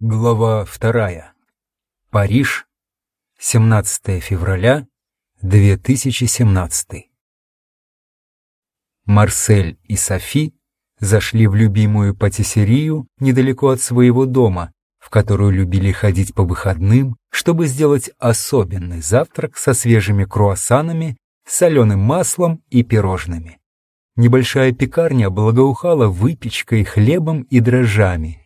Глава вторая. Париж, 17 февраля 2017. Марсель и Софи зашли в любимую патиссерию недалеко от своего дома, в которую любили ходить по выходным, чтобы сделать особенный завтрак со свежими круассанами, соленым маслом и пирожными. Небольшая пекарня благоухала выпечкой, хлебом и дрожжами,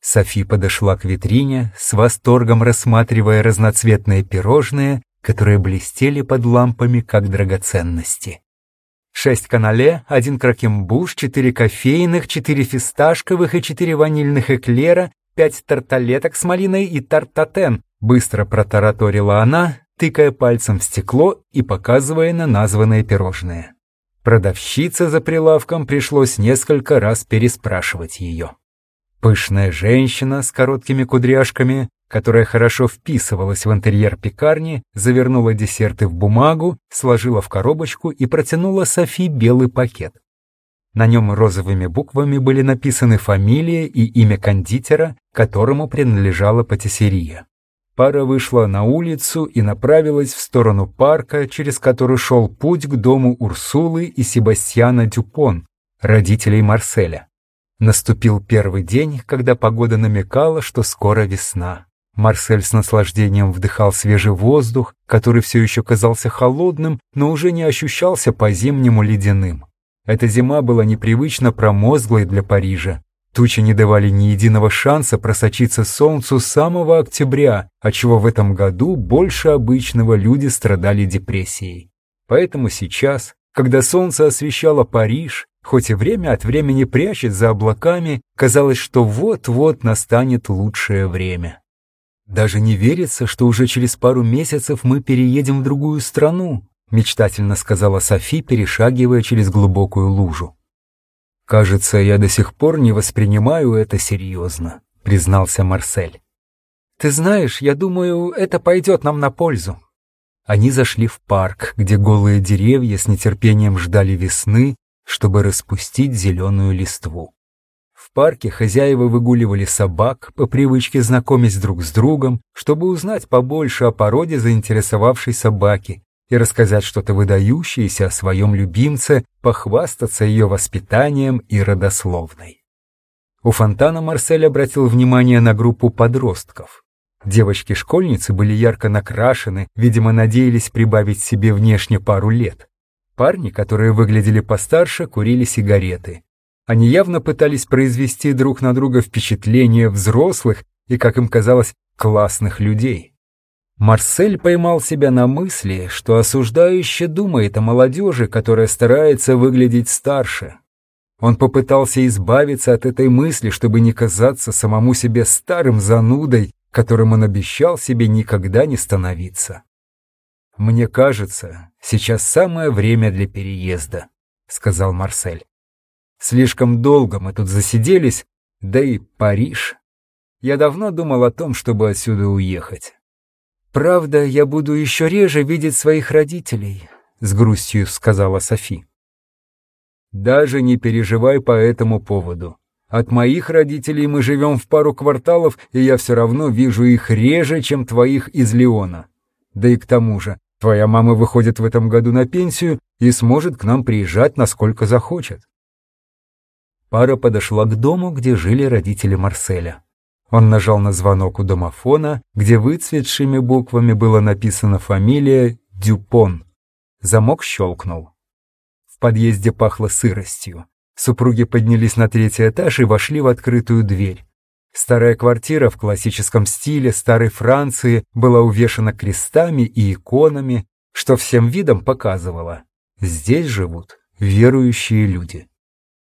Софи подошла к витрине, с восторгом рассматривая разноцветные пирожные, которые блестели под лампами, как драгоценности. Шесть канале, один кракембуш, четыре кофейных, четыре фисташковых и четыре ванильных эклера, пять тарталеток с малиной и тартатен, быстро протараторила она, тыкая пальцем в стекло и показывая на названные пирожные. Продавщице за прилавком пришлось несколько раз переспрашивать ее. Пышная женщина с короткими кудряшками, которая хорошо вписывалась в интерьер пекарни, завернула десерты в бумагу, сложила в коробочку и протянула Софи белый пакет. На нем розовыми буквами были написаны фамилия и имя кондитера, которому принадлежала патиссерия. Пара вышла на улицу и направилась в сторону парка, через который шел путь к дому Урсулы и Себастьяна Дюпон, родителей Марселя. Наступил первый день, когда погода намекала, что скоро весна. Марсель с наслаждением вдыхал свежий воздух, который все еще казался холодным, но уже не ощущался по-зимнему ледяным. Эта зима была непривычно промозглой для Парижа. Тучи не давали ни единого шанса просочиться солнцу с самого октября, отчего в этом году больше обычного люди страдали депрессией. Поэтому сейчас, когда солнце освещало Париж, хоть и время от времени прячет за облаками, казалось, что вот-вот настанет лучшее время. Даже не верится, что уже через пару месяцев мы переедем в другую страну, мечтательно сказала Софи, перешагивая через глубокую лужу. Кажется, я до сих пор не воспринимаю это серьезно, признался Марсель. Ты знаешь, я думаю, это пойдет нам на пользу. Они зашли в парк, где голые деревья с нетерпением ждали весны, чтобы распустить зеленую листву. В парке хозяева выгуливали собак, по привычке знакомясь друг с другом, чтобы узнать побольше о породе заинтересовавшей собаки и рассказать что-то выдающееся о своем любимце, похвастаться ее воспитанием и родословной. У фонтана Марсель обратил внимание на группу подростков. Девочки-школьницы были ярко накрашены, видимо, надеялись прибавить себе внешне пару лет. Парни, которые выглядели постарше, курили сигареты. Они явно пытались произвести друг на друга впечатление взрослых и, как им казалось, классных людей. Марсель поймал себя на мысли, что осуждающе думает о молодежи, которая старается выглядеть старше. Он попытался избавиться от этой мысли, чтобы не казаться самому себе старым занудой, которым он обещал себе никогда не становиться. «Мне кажется, сейчас самое время для переезда», — сказал Марсель. «Слишком долго мы тут засиделись, да и Париж. Я давно думал о том, чтобы отсюда уехать. Правда, я буду еще реже видеть своих родителей», — с грустью сказала Софи. «Даже не переживай по этому поводу. От моих родителей мы живем в пару кварталов, и я все равно вижу их реже, чем твоих из Леона. Да и к тому же, Твоя мама выходит в этом году на пенсию и сможет к нам приезжать, насколько захочет. Пара подошла к дому, где жили родители Марселя. Он нажал на звонок у домофона, где выцветшими буквами было написано фамилия Дюпон. Замок щелкнул. В подъезде пахло сыростью. Супруги поднялись на третий этаж и вошли в открытую дверь. Старая квартира в классическом стиле старой Франции была увешана крестами и иконами, что всем видом показывало. Здесь живут верующие люди.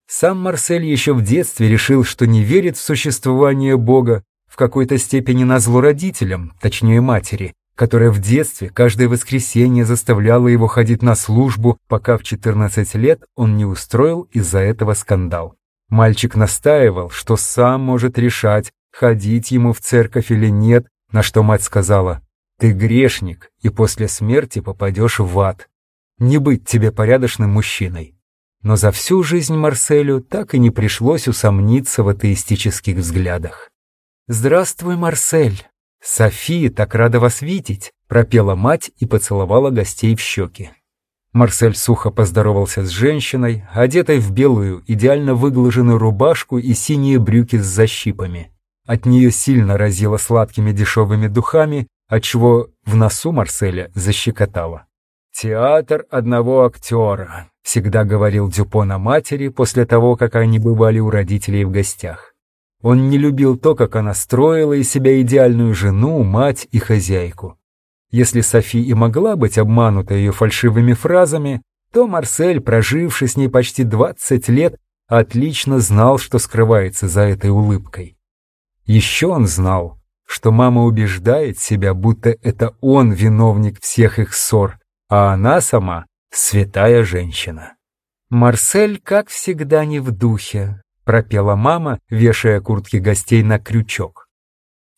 Сам Марсель еще в детстве решил, что не верит в существование Бога, в какой-то степени назло родителям, точнее матери, которая в детстве каждое воскресенье заставляла его ходить на службу, пока в 14 лет он не устроил из-за этого скандал. Мальчик настаивал, что сам может решать, ходить ему в церковь или нет, на что мать сказала, «Ты грешник, и после смерти попадешь в ад. Не быть тебе порядочным мужчиной». Но за всю жизнь Марселю так и не пришлось усомниться в атеистических взглядах. «Здравствуй, Марсель! Софи, так рада вас видеть!» — пропела мать и поцеловала гостей в щеки. Марсель сухо поздоровался с женщиной, одетой в белую, идеально выглаженную рубашку и синие брюки с защипами. От нее сильно разило сладкими дешевыми духами, отчего в носу Марселя защекотало. «Театр одного актера», — всегда говорил Дюпон о матери после того, как они бывали у родителей в гостях. Он не любил то, как она строила из себя идеальную жену, мать и хозяйку. Если Софи и могла быть обманута ее фальшивыми фразами, то Марсель, проживший с ней почти 20 лет, отлично знал, что скрывается за этой улыбкой. Еще он знал, что мама убеждает себя, будто это он виновник всех их ссор, а она сама — святая женщина. Марсель, как всегда, не в духе, пропела мама, вешая куртки гостей на крючок.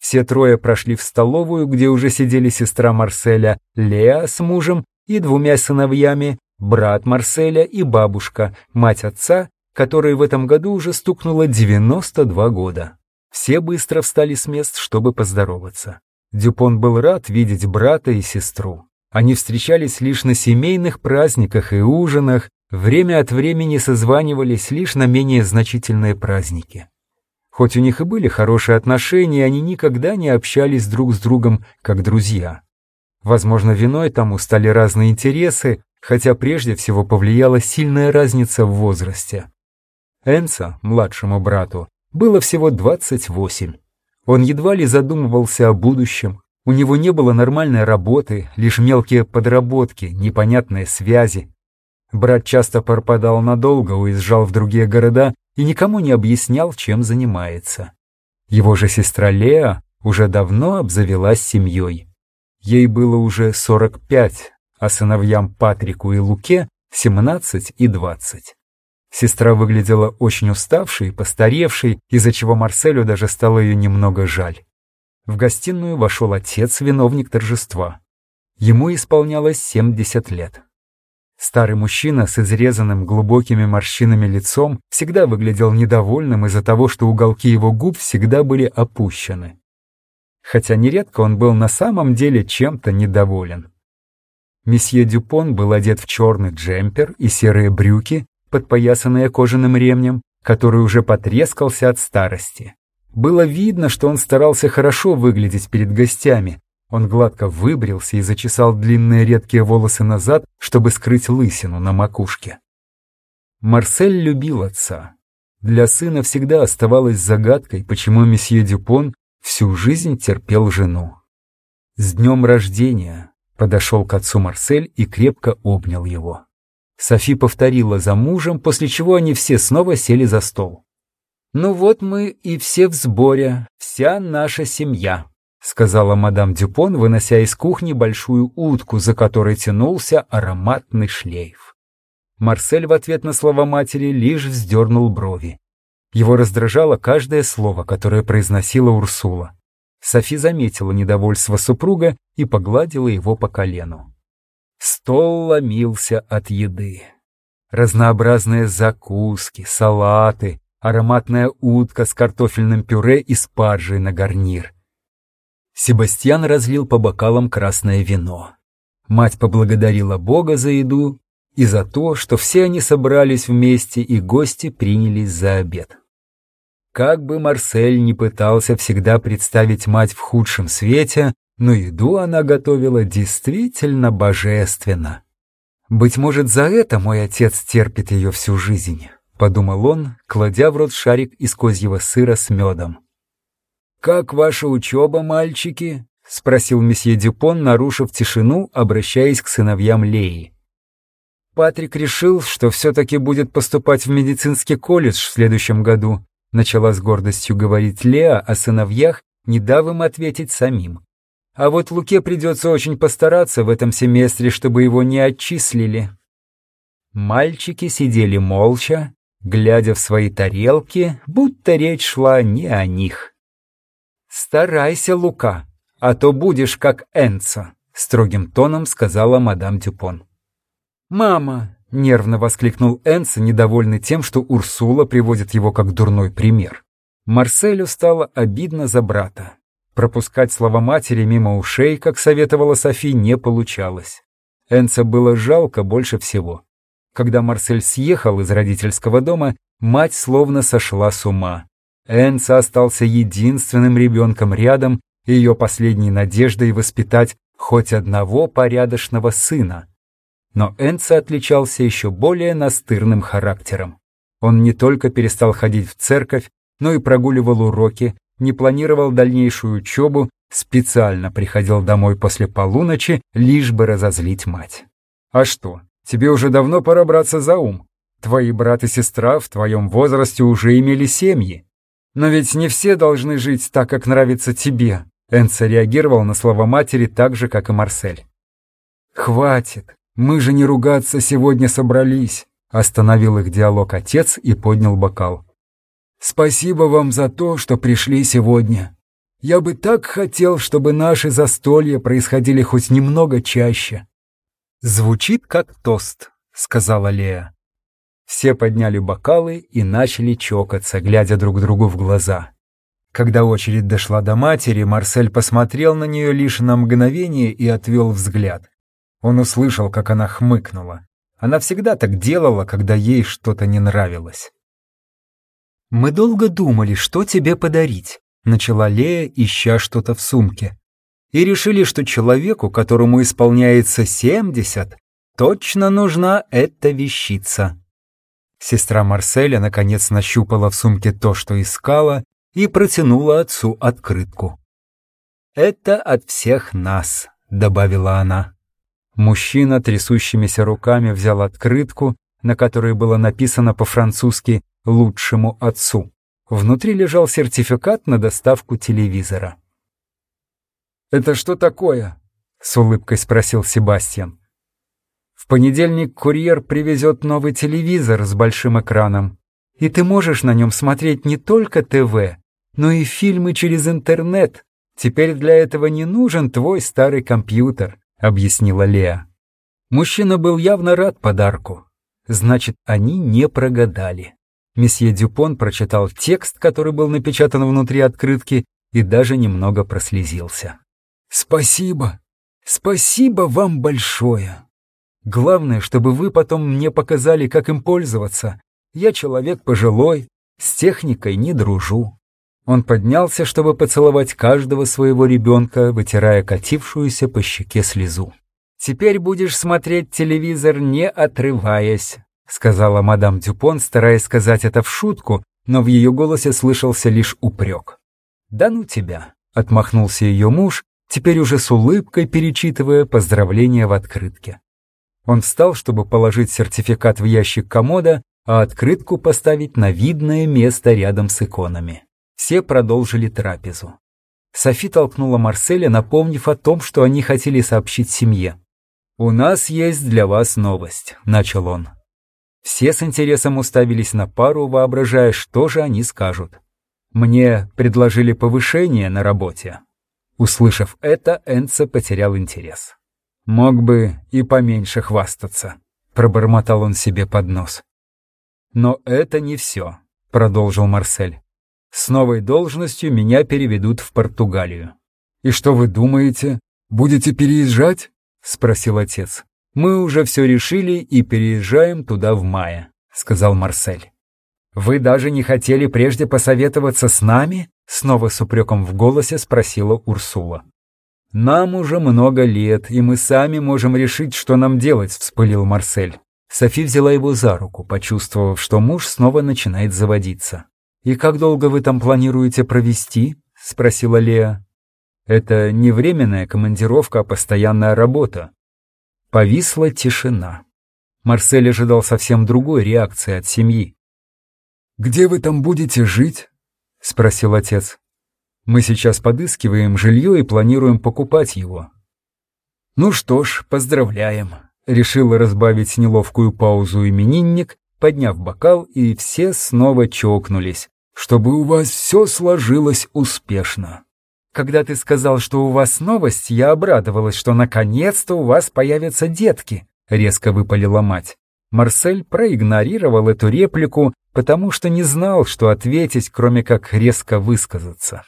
Все трое прошли в столовую, где уже сидели сестра Марселя Леа с мужем и двумя сыновьями, брат Марселя и бабушка, мать отца, которой в этом году уже стукнуло 92 года. Все быстро встали с мест, чтобы поздороваться. Дюпон был рад видеть брата и сестру. Они встречались лишь на семейных праздниках и ужинах, время от времени созванивались лишь на менее значительные праздники. Хоть у них и были хорошие отношения, они никогда не общались друг с другом как друзья. Возможно, виной тому стали разные интересы, хотя прежде всего повлияла сильная разница в возрасте. Энса, младшему брату, было всего 28. Он едва ли задумывался о будущем, у него не было нормальной работы, лишь мелкие подработки, непонятные связи, Брат часто пропадал надолго, уезжал в другие города и никому не объяснял, чем занимается. Его же сестра Леа уже давно обзавелась семьей. Ей было уже 45, а сыновьям Патрику и Луке 17 и 20. Сестра выглядела очень уставшей постаревшей, из-за чего Марселю даже стало ее немного жаль. В гостиную вошел отец, виновник торжества. Ему исполнялось 70 лет. Старый мужчина с изрезанным глубокими морщинами лицом всегда выглядел недовольным из-за того, что уголки его губ всегда были опущены. Хотя нередко он был на самом деле чем-то недоволен. Месье Дюпон был одет в черный джемпер и серые брюки, подпоясанные кожаным ремнем, который уже потрескался от старости. Было видно, что он старался хорошо выглядеть перед гостями, он гладко выбрился и зачесал длинные редкие волосы назад, чтобы скрыть лысину на макушке. Марсель любил отца. Для сына всегда оставалось загадкой, почему месье Дюпон всю жизнь терпел жену. «С днем рождения!» — подошел к отцу Марсель и крепко обнял его. Софи повторила за мужем, после чего они все снова сели за стол. «Ну вот мы и все в сборе, вся наша семья», — сказала мадам Дюпон, вынося из кухни большую утку, за которой тянулся ароматный шлейф. Марсель в ответ на слова матери лишь вздернул брови. Его раздражало каждое слово, которое произносила Урсула. Софи заметила недовольство супруга и погладила его по колену. Стол ломился от еды. Разнообразные закуски, салаты, ароматная утка с картофельным пюре и спаржей на гарнир — Себастьян разлил по бокалам красное вино. Мать поблагодарила Бога за еду и за то, что все они собрались вместе и гости принялись за обед. Как бы Марсель не пытался всегда представить мать в худшем свете, но еду она готовила действительно божественно. «Быть может, за это мой отец терпит ее всю жизнь», — подумал он, кладя в рот шарик из козьего сыра с медом. «Как ваша учеба, мальчики?» — спросил месье Дюпон, нарушив тишину, обращаясь к сыновьям Леи. «Патрик решил, что все-таки будет поступать в медицинский колледж в следующем году», начала с гордостью говорить Леа о сыновьях, не дав им ответить самим. «А вот Луке придется очень постараться в этом семестре, чтобы его не отчислили». Мальчики сидели молча, глядя в свои тарелки, будто речь шла не о них. «Старайся, Лука, а то будешь как Энца», — строгим тоном сказала мадам Дюпон. «Мама!» — нервно воскликнул Энца, недовольный тем, что Урсула приводит его как дурной пример. Марселю стало обидно за брата. Пропускать слова матери мимо ушей, как советовала Софи, не получалось. Энца было жалко больше всего. Когда Марсель съехал из родительского дома, мать словно сошла с ума. Энца остался единственным ребенком рядом, и ее последней надеждой воспитать хоть одного порядочного сына. Но Энца отличался еще более настырным характером. Он не только перестал ходить в церковь, но и прогуливал уроки, не планировал дальнейшую учебу, специально приходил домой после полуночи, лишь бы разозлить мать. «А что, тебе уже давно пора браться за ум. Твои брат и сестра в твоем возрасте уже имели семьи. Но ведь не все должны жить так, как нравится тебе», Энца реагировал на слова матери так же, как и Марсель. «Хватит, мы же не ругаться сегодня собрались», остановил их диалог отец и поднял бокал. Спасибо вам за то, что пришли сегодня. Я бы так хотел, чтобы наши застолья происходили хоть немного чаще. Звучит как тост, сказала Лея. Все подняли бокалы и начали чокаться, глядя друг другу в глаза. Когда очередь дошла до матери, Марсель посмотрел на нее лишь на мгновение и отвел взгляд. Он услышал, как она хмыкнула. Она всегда так делала, когда ей что-то не нравилось. «Мы долго думали, что тебе подарить», — начала Лея, ища что-то в сумке. «И решили, что человеку, которому исполняется семьдесят, точно нужна эта вещица». Сестра Марселя наконец нащупала в сумке то, что искала, и протянула отцу открытку. «Это от всех нас», — добавила она. Мужчина трясущимися руками взял открытку, на которой было написано по-французски лучшему отцу. Внутри лежал сертификат на доставку телевизора. «Это что такое?» — с улыбкой спросил Себастьян. «В понедельник курьер привезет новый телевизор с большим экраном, и ты можешь на нем смотреть не только ТВ, но и фильмы через интернет. Теперь для этого не нужен твой старый компьютер», — объяснила Леа. Мужчина был явно рад подарку. Значит, они не прогадали. Месье Дюпон прочитал текст, который был напечатан внутри открытки, и даже немного прослезился. «Спасибо! Спасибо вам большое! Главное, чтобы вы потом мне показали, как им пользоваться. Я человек пожилой, с техникой не дружу». Он поднялся, чтобы поцеловать каждого своего ребенка, вытирая катившуюся по щеке слезу. «Теперь будешь смотреть телевизор, не отрываясь сказала мадам Дюпон, стараясь сказать это в шутку, но в ее голосе слышался лишь упрек. «Да ну тебя!» — отмахнулся ее муж, теперь уже с улыбкой перечитывая поздравления в открытке. Он встал, чтобы положить сертификат в ящик комода, а открытку поставить на видное место рядом с иконами. Все продолжили трапезу. Софи толкнула Марселя, напомнив о том, что они хотели сообщить семье. «У нас есть для вас новость», — начал он. Все с интересом уставились на пару, воображая, что же они скажут. Мне предложили повышение на работе. Услышав это, Энца потерял интерес. Мог бы и поменьше хвастаться, пробормотал он себе под нос. Но это не все, продолжил Марсель. С новой должностью меня переведут в Португалию. И что вы думаете, будете переезжать? спросил отец. «Мы уже все решили и переезжаем туда в мае», — сказал Марсель. «Вы даже не хотели прежде посоветоваться с нами?» — снова с упреком в голосе спросила Урсула. «Нам уже много лет, и мы сами можем решить, что нам делать», — вспылил Марсель. Софи взяла его за руку, почувствовав, что муж снова начинает заводиться. «И как долго вы там планируете провести?» — спросила Леа. «Это не временная командировка, а постоянная работа. Повисла тишина. Марсель ожидал совсем другой реакции от семьи. «Где вы там будете жить?» — спросил отец. «Мы сейчас подыскиваем жилье и планируем покупать его». «Ну что ж, поздравляем», — решил разбавить неловкую паузу именинник, подняв бокал, и все снова чокнулись, чтобы у вас все сложилось успешно. Когда ты сказал, что у вас новость, я обрадовалась, что наконец-то у вас появятся детки», — резко выпалила мать. Марсель проигнорировал эту реплику, потому что не знал, что ответить, кроме как резко высказаться.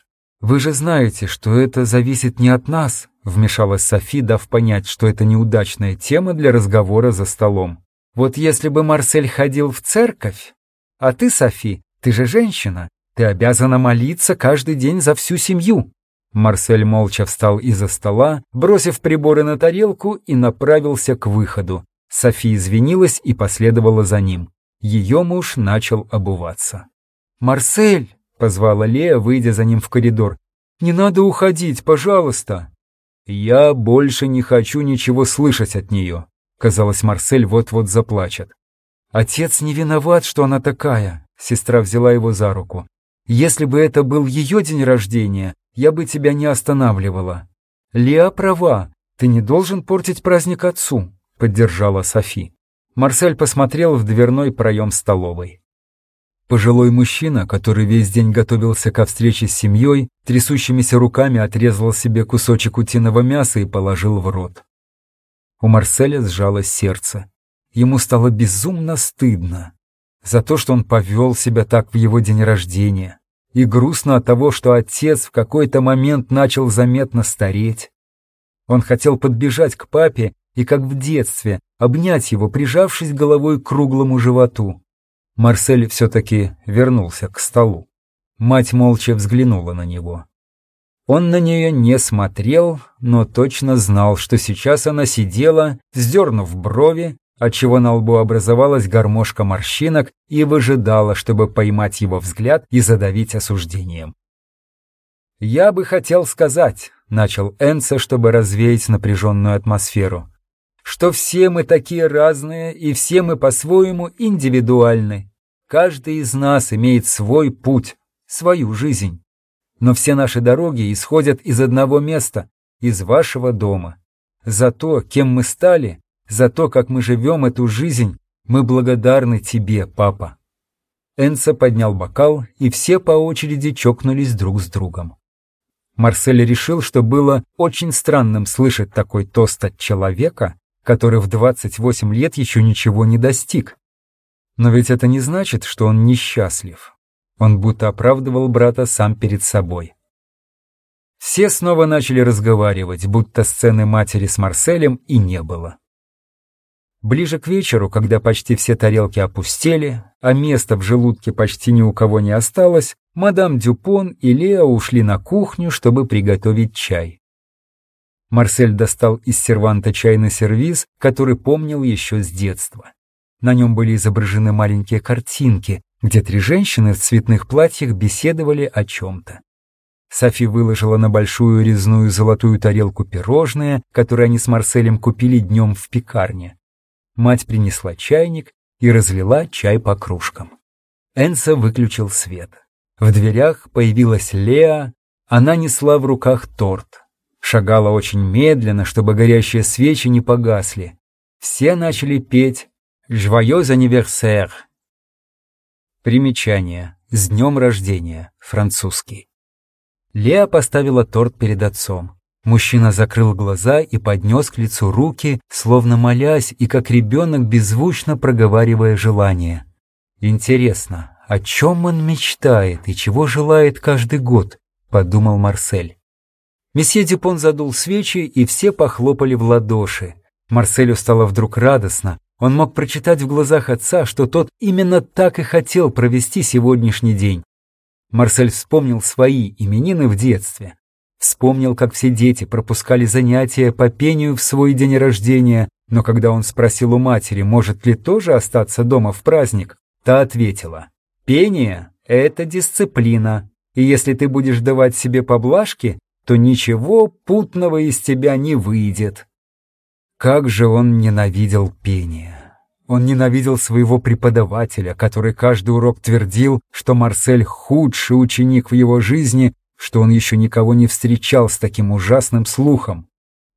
«Вы же знаете, что это зависит не от нас», — вмешалась Софи, дав понять, что это неудачная тема для разговора за столом. «Вот если бы Марсель ходил в церковь, а ты, Софи, ты же женщина, ты обязана молиться каждый день за всю семью». Марсель молча встал из-за стола, бросив приборы на тарелку и направился к выходу. Софи извинилась и последовала за ним. Ее муж начал обуваться. «Марсель!» — позвала Лея, выйдя за ним в коридор. «Не надо уходить, пожалуйста!» «Я больше не хочу ничего слышать от нее», — казалось, Марсель вот-вот заплачет. «Отец не виноват, что она такая», — сестра взяла его за руку. «Если бы это был ее день рождения, я бы тебя не останавливала». «Леа права, ты не должен портить праздник отцу», — поддержала Софи. Марсель посмотрел в дверной проем столовой. Пожилой мужчина, который весь день готовился ко встрече с семьей, трясущимися руками отрезал себе кусочек утиного мяса и положил в рот. У Марселя сжалось сердце. Ему стало безумно стыдно за то, что он повел себя так в его день рождения, и грустно от того, что отец в какой-то момент начал заметно стареть. Он хотел подбежать к папе и, как в детстве, обнять его, прижавшись головой к круглому животу. Марсель все-таки вернулся к столу. Мать молча взглянула на него. Он на нее не смотрел, но точно знал, что сейчас она сидела, вздернув брови, отчего на лбу образовалась гармошка морщинок и выжидала, чтобы поймать его взгляд и задавить осуждением. «Я бы хотел сказать», — начал Энце, чтобы развеять напряженную атмосферу, что все мы такие разные и все мы по-своему индивидуальны. Каждый из нас имеет свой путь, свою жизнь. Но все наши дороги исходят из одного места, из вашего дома. За то, кем мы стали, за то, как мы живем эту жизнь, мы благодарны тебе, папа. Энса поднял бокал, и все по очереди чокнулись друг с другом. Марсель решил, что было очень странным слышать такой тост от человека, который в 28 лет еще ничего не достиг. Но ведь это не значит, что он несчастлив. Он будто оправдывал брата сам перед собой. Все снова начали разговаривать, будто сцены матери с Марселем и не было. Ближе к вечеру, когда почти все тарелки опустели, а места в желудке почти ни у кого не осталось, мадам Дюпон и Лео ушли на кухню, чтобы приготовить чай. Марсель достал из серванта чайный сервиз, который помнил еще с детства. На нем были изображены маленькие картинки, где три женщины в цветных платьях беседовали о чем-то. Софи выложила на большую резную золотую тарелку пирожные, которые они с Марселем купили днем в пекарне. Мать принесла чайник и разлила чай по кружкам. Энса выключил свет. В дверях появилась Леа, она несла в руках торт. Шагала очень медленно, чтобы горящие свечи не погасли. Все начали петь «Joyeux anniversaire». Примечание. С днем рождения. Французский. Леа поставила торт перед отцом. Мужчина закрыл глаза и поднес к лицу руки, словно молясь и как ребенок беззвучно проговаривая желание. «Интересно, о чем он мечтает и чего желает каждый год?» — подумал Марсель. Месье Дюпон задул свечи, и все похлопали в ладоши. Марселю стало вдруг радостно. Он мог прочитать в глазах отца, что тот именно так и хотел провести сегодняшний день. Марсель вспомнил свои именины в детстве. Вспомнил, как все дети пропускали занятия по пению в свой день рождения, но когда он спросил у матери, может ли тоже остаться дома в праздник, та ответила, «Пение — это дисциплина, и если ты будешь давать себе поблажки, то ничего путного из тебя не выйдет. Как же он ненавидел пение. Он ненавидел своего преподавателя, который каждый урок твердил, что Марсель худший ученик в его жизни, что он еще никого не встречал с таким ужасным слухом.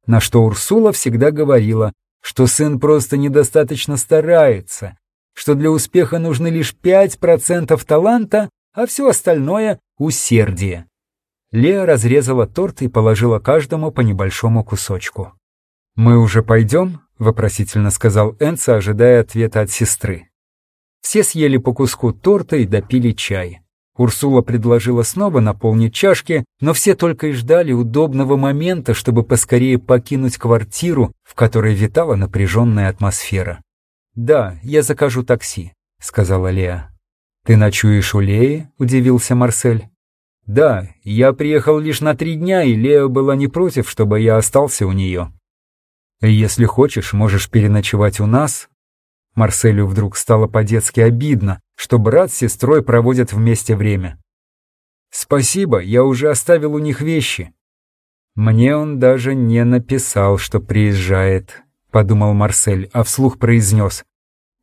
На что Урсула всегда говорила, что сын просто недостаточно старается, что для успеха нужны лишь 5% таланта, а все остальное — усердие. Леа разрезала торт и положила каждому по небольшому кусочку. «Мы уже пойдем?» — вопросительно сказал Энца, ожидая ответа от сестры. Все съели по куску торта и допили чай. Урсула предложила снова наполнить чашки, но все только и ждали удобного момента, чтобы поскорее покинуть квартиру, в которой витала напряженная атмосфера. «Да, я закажу такси», — сказала Леа. «Ты ночуешь у Леи?» — удивился Марсель. «Да, я приехал лишь на три дня, и Леа была не против, чтобы я остался у нее. Если хочешь, можешь переночевать у нас, Марселю вдруг стало по-детски обидно, что брат с сестрой проводят вместе время. «Спасибо, я уже оставил у них вещи». «Мне он даже не написал, что приезжает», — подумал Марсель, а вслух произнес.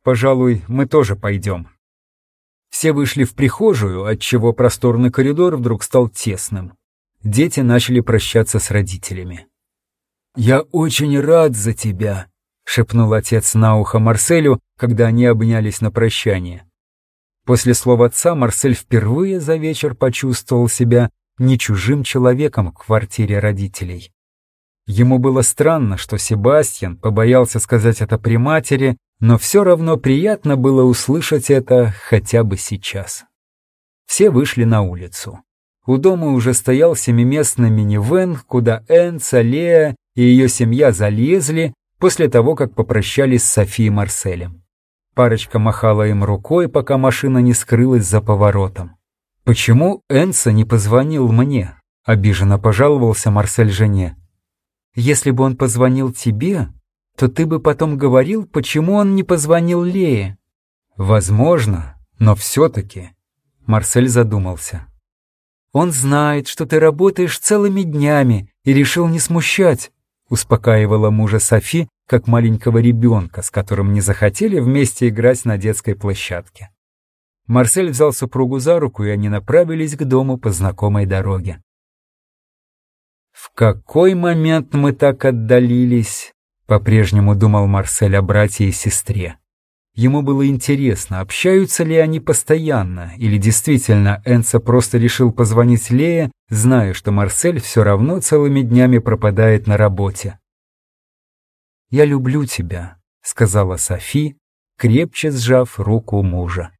«Пожалуй, мы тоже пойдем». Все вышли в прихожую, отчего просторный коридор вдруг стал тесным. Дети начали прощаться с родителями. «Я очень рад за тебя», — шепнул отец на ухо Марселю, когда они обнялись на прощание. После слов отца Марсель впервые за вечер почувствовал себя не чужим человеком в квартире родителей. Ему было странно, что Себастьян побоялся сказать это при матери, но все равно приятно было услышать это хотя бы сейчас. Все вышли на улицу. У дома уже стоял семиместный минивэн, куда Энца, Лея и ее семья залезли, после того, как попрощались с Софией Марселем. Парочка махала им рукой, пока машина не скрылась за поворотом. «Почему Энса не позвонил мне?» — обиженно пожаловался Марсель жене. «Если бы он позвонил тебе, то ты бы потом говорил, почему он не позвонил Лее». «Возможно, но все-таки...» Марсель задумался. «Он знает, что ты работаешь целыми днями и решил не смущать успокаивала мужа Софи, как маленького ребенка, с которым не захотели вместе играть на детской площадке. Марсель взял супругу за руку, и они направились к дому по знакомой дороге. «В какой момент мы так отдалились?» — по-прежнему думал Марсель о брате и сестре. Ему было интересно, общаются ли они постоянно, или действительно Энца просто решил позвонить Лее, зная, что Марсель все равно целыми днями пропадает на работе. «Я люблю тебя», — сказала Софи, крепче сжав руку мужа.